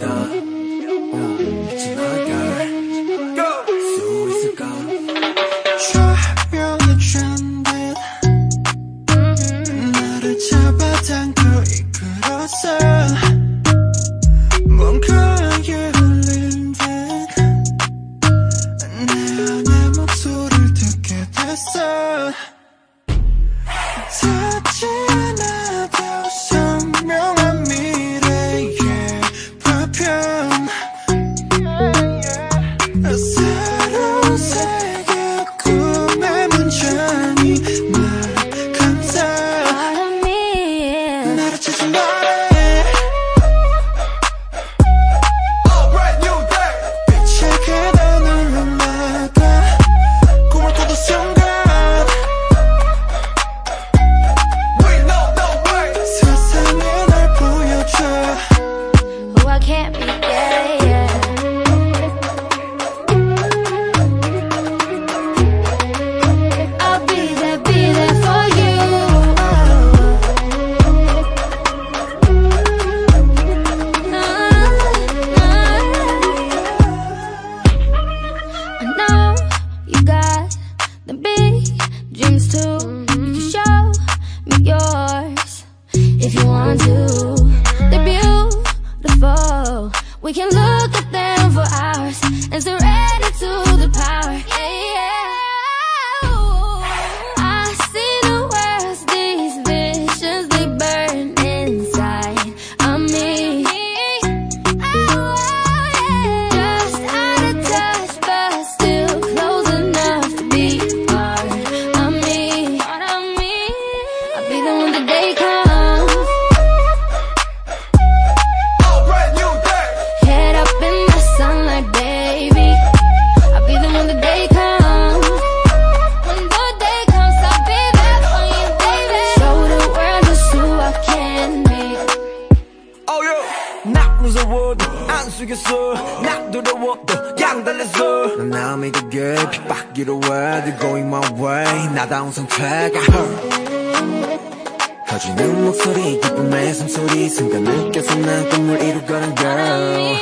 나 어, 미친 아가 수 있을까 춤이 춘듯 나를 잡아 당겨 이끌었어 뭉클하게 흘린 듯내 안의 목소리를 듣게 됐어 you want to. They're beautiful. We can look at them for hours and surrender to the power. Yeah, yeah. I see the worst, these visions they burn inside of me. Just out of touch, but still close enough to be part of me. I'll be the one that they come. 나 무서워도 안 숙였어. 나 두려워도 양달렸어. 난 남의 그게 핍박기로 해 They're going my way. 나다운 상태가. 커지는 목소리 기쁨의 숨소리. 순간 느껴서 난 꿈을 이루거든 girl.